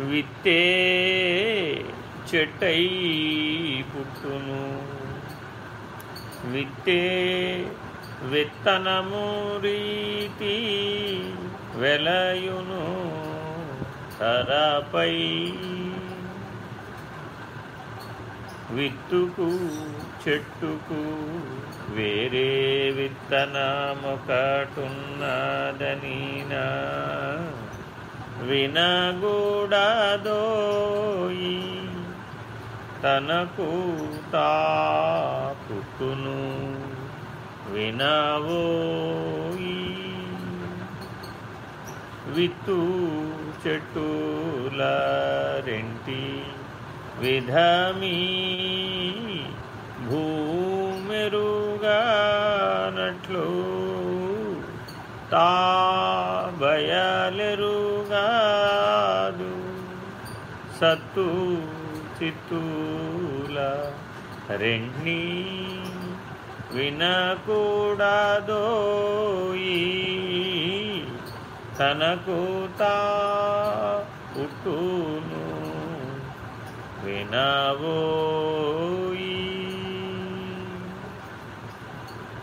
విత్తే చెట్టై పుట్టును. విత్తే విత్తనము రీతి వెలయును తరపై. విత్తుకు చెట్టుకు వేరే విత్తనము విత్తనమొకటున్నదనినా వినగూడదోయి తనకు తా వినవోయి. విత్తు చెట్టుల రెంటి విధమీ భూమెరుగానట్లు తా బయలెరుగాదు సత్తు చిత్తూల రెండి వినకూడదోయి తనకు తా పుట్టును వినవో